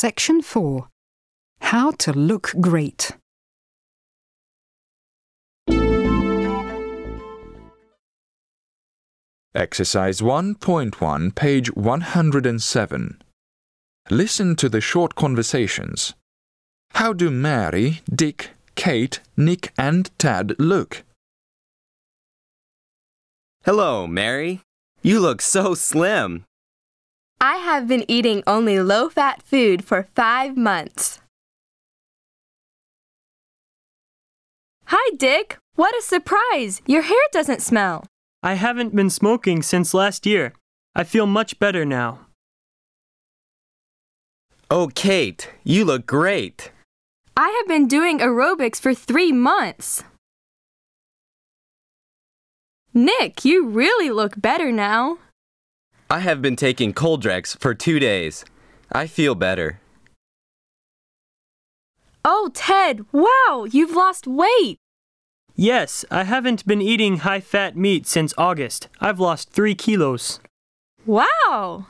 Section 4 How to Look Great. Exercise 1.1, page 107. Listen to the short conversations. How do Mary, Dick, Kate, Nick, and Tad look? Hello, Mary. You look so slim. I have been eating only low fat food for five months. Hi, Dick. What a surprise! Your hair doesn't smell. I haven't been smoking since last year. I feel much better now. Oh, Kate, you look great. I have been doing aerobics for three months. Nick, you really look better now. I have been taking Coldrex for two days. I feel better. Oh, Ted, wow, you've lost weight. Yes, I haven't been eating high fat meat since August. I've lost three kilos. Wow!